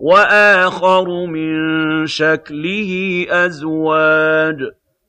وَآخَرُ مِن شَكْلِهِ أَزْوَاجٌ